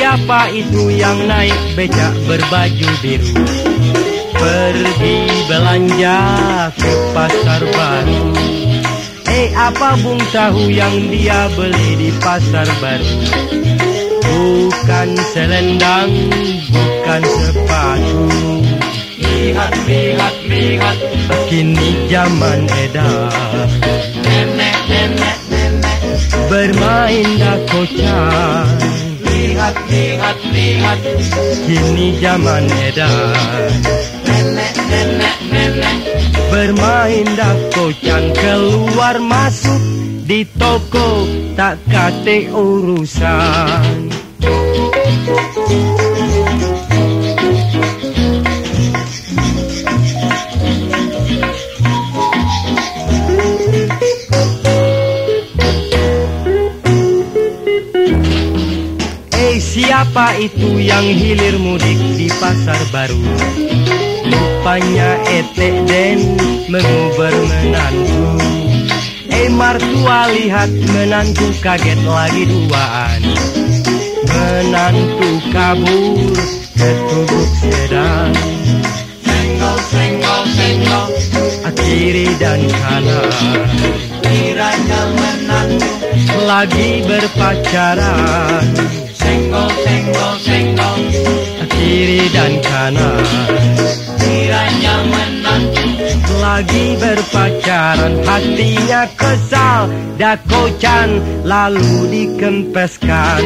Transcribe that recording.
Siapa itu yang naik becak berbaju biru? Pergi belanja ke pasar baru. Eh apa bung tahu yang dia beli di pasar baru? Bukan selendang, bukan sepatu. Lihat, lihat, lihat Kini zaman edan Nenek, nenek, nenek. Bermain dakocan Lihat, lihat, lihat. Kini zaman edan Nenek, nenek, nenek Bermain dakocan keluar masuk di toko tak kate urusan siapa itu yang hilir mudik di pasar baru? Rupanya etek den menguber menantu. Eh martua lihat menantu kaget lagi duaan. Menantu kabur ke tubuh sedan Senggol, senggol, senggol. Kiri dan kanan Kiranya menantu Lagi berpacaran Kiri dan kanan. Kiranya menantu. Lagi berpacaran hatinya kesal. Dakocan lalu dikempeskan